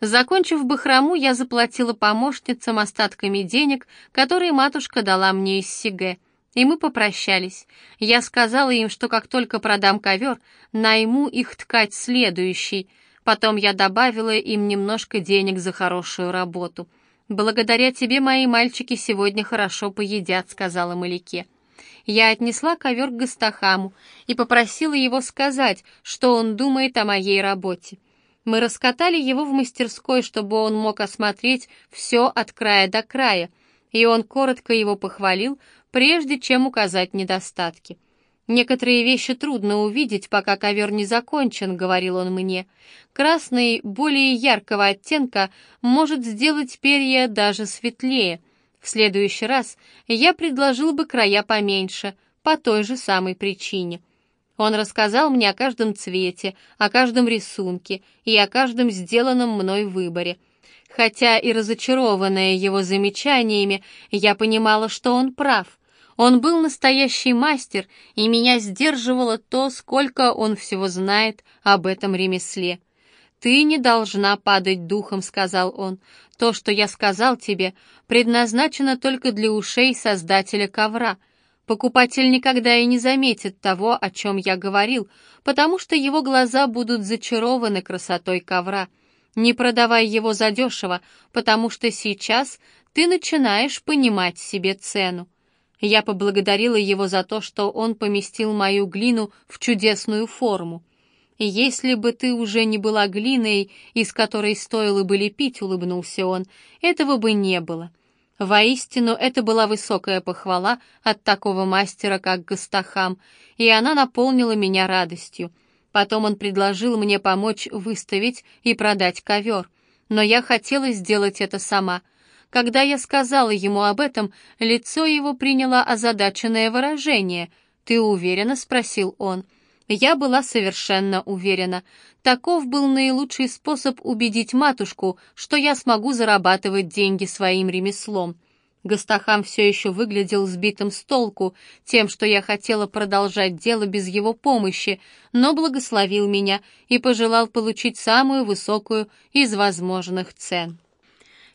Закончив бахрому, я заплатила помощницам остатками денег, которые матушка дала мне из Сиге, и мы попрощались. Я сказала им, что как только продам ковер, найму их ткать следующий. Потом я добавила им немножко денег за хорошую работу. «Благодаря тебе мои мальчики сегодня хорошо поедят», — сказала Маляке. Я отнесла ковер к Гастахаму и попросила его сказать, что он думает о моей работе. Мы раскатали его в мастерской, чтобы он мог осмотреть все от края до края, и он коротко его похвалил, прежде чем указать недостатки. «Некоторые вещи трудно увидеть, пока ковер не закончен», — говорил он мне. «Красный, более яркого оттенка, может сделать перья даже светлее. В следующий раз я предложил бы края поменьше, по той же самой причине». Он рассказал мне о каждом цвете, о каждом рисунке и о каждом сделанном мной выборе. Хотя и разочарованная его замечаниями, я понимала, что он прав. Он был настоящий мастер, и меня сдерживало то, сколько он всего знает об этом ремесле. «Ты не должна падать духом», — сказал он. «То, что я сказал тебе, предназначено только для ушей создателя ковра. Покупатель никогда и не заметит того, о чем я говорил, потому что его глаза будут зачарованы красотой ковра. Не продавай его задешево, потому что сейчас ты начинаешь понимать себе цену. Я поблагодарила его за то, что он поместил мою глину в чудесную форму. «Если бы ты уже не была глиной, из которой стоило бы лепить», — улыбнулся он, — «этого бы не было. Воистину, это была высокая похвала от такого мастера, как Гастахам, и она наполнила меня радостью. Потом он предложил мне помочь выставить и продать ковер, но я хотела сделать это сама. Когда я сказала ему об этом, лицо его приняло озадаченное выражение. «Ты уверена?» — спросил он. — я была совершенно уверена. Таков был наилучший способ убедить матушку, что я смогу зарабатывать деньги своим ремеслом. Гастахам все еще выглядел сбитым с толку тем, что я хотела продолжать дело без его помощи, но благословил меня и пожелал получить самую высокую из возможных цен.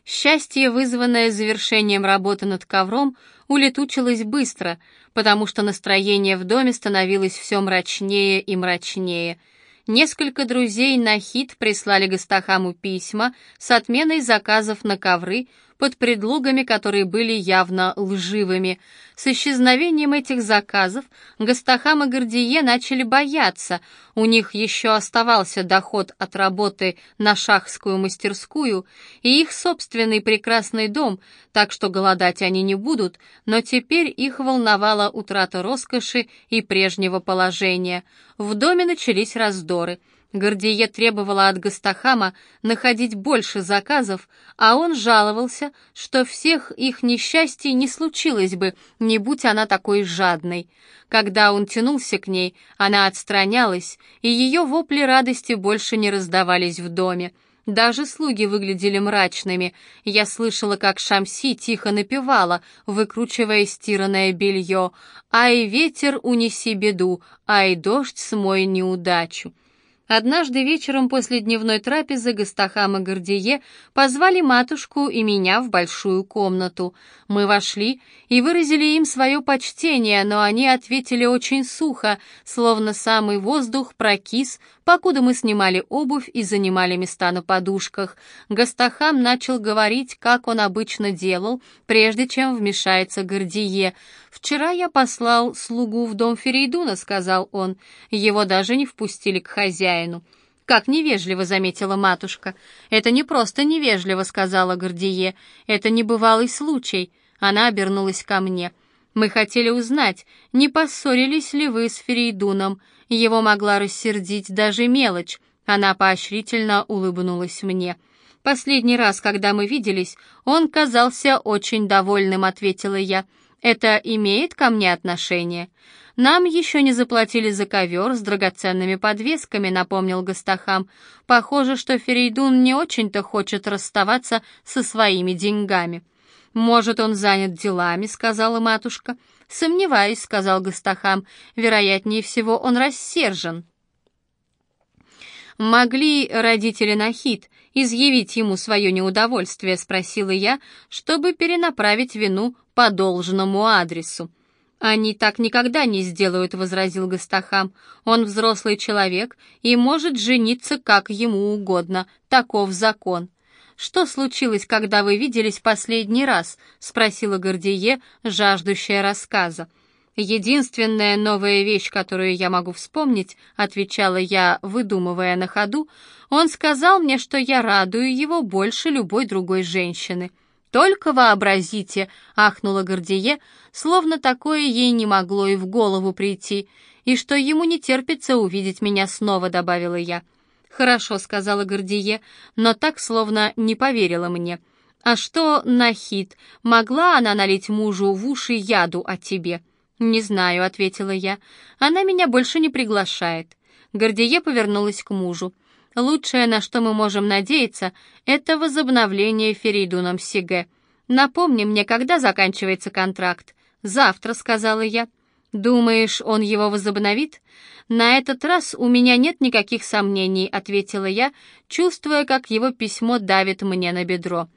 Счастье, вызванное завершением работы над ковром, улетучилось быстро, потому что настроение в доме становилось все мрачнее и мрачнее. Несколько друзей на хит прислали Гастахаму письма с отменой заказов на ковры, под предлогами, которые были явно лживыми. С исчезновением этих заказов Гастахам и Гордие начали бояться. У них еще оставался доход от работы на шахскую мастерскую и их собственный прекрасный дом, так что голодать они не будут, но теперь их волновала утрата роскоши и прежнего положения. В доме начались раздоры — Гордие требовала от Гастахама находить больше заказов, а он жаловался, что всех их несчастий не случилось бы, не будь она такой жадной. Когда он тянулся к ней, она отстранялась, и ее вопли радости больше не раздавались в доме. Даже слуги выглядели мрачными. Я слышала, как Шамси тихо напевала, выкручивая стиранное белье. «Ай, ветер, унеси беду, ай, дождь, смой неудачу». Однажды вечером после дневной трапезы Гастахам и Гордие позвали матушку и меня в большую комнату. Мы вошли и выразили им свое почтение, но они ответили очень сухо, словно самый воздух прокис, покуда мы снимали обувь и занимали места на подушках. Гастахам начал говорить, как он обычно делал, прежде чем вмешается Гордие. «Вчера я послал слугу в дом Ферейдуна», — сказал он. «Его даже не впустили к хозяину». «Как невежливо», — заметила матушка. «Это не просто невежливо», — сказала Гордие. «Это небывалый случай». Она обернулась ко мне. «Мы хотели узнать, не поссорились ли вы с Ферейдуном. Его могла рассердить даже мелочь». Она поощрительно улыбнулась мне. «Последний раз, когда мы виделись, он казался очень довольным», — ответила я. Это имеет ко мне отношение? Нам еще не заплатили за ковер с драгоценными подвесками, напомнил Гастахам. Похоже, что Ферейдун не очень-то хочет расставаться со своими деньгами. Может, он занят делами, сказала матушка. Сомневаюсь, сказал Гастахам. Вероятнее всего, он рассержен. могли родители Нахид изъявить ему свое неудовольствие, спросила я, чтобы перенаправить вину по должному адресу. «Они так никогда не сделают», — возразил Гастахам. «Он взрослый человек и может жениться как ему угодно. Таков закон». «Что случилось, когда вы виделись последний раз?» — спросила Гордие, жаждущая рассказа. «Единственная новая вещь, которую я могу вспомнить», — отвечала я, выдумывая на ходу, «он сказал мне, что я радую его больше любой другой женщины». «Только вообразите!» — ахнула Гордие, словно такое ей не могло и в голову прийти, и что ему не терпится увидеть меня снова, добавила я. «Хорошо», — сказала Гордие, но так, словно не поверила мне. «А что Нахид? Могла она налить мужу в уши яду о тебе?» «Не знаю», — ответила я. «Она меня больше не приглашает». Гордие повернулась к мужу. «Лучшее, на что мы можем надеяться, это возобновление Феридуном Сиге. Напомни мне, когда заканчивается контракт?» «Завтра», — сказала я. «Думаешь, он его возобновит?» «На этот раз у меня нет никаких сомнений», — ответила я, чувствуя, как его письмо давит мне на бедро.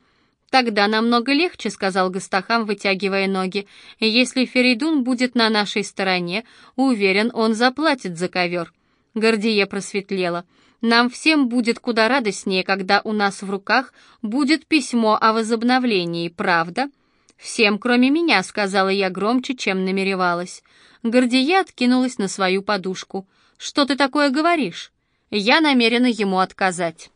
«Тогда намного легче», — сказал Гастахам, вытягивая ноги. «Если Феридун будет на нашей стороне, уверен, он заплатит за ковер». Гордия просветлела. «Нам всем будет куда радостнее, когда у нас в руках будет письмо о возобновлении, правда?» «Всем, кроме меня», — сказала я громче, чем намеревалась. Гордия откинулась на свою подушку. «Что ты такое говоришь?» «Я намерена ему отказать».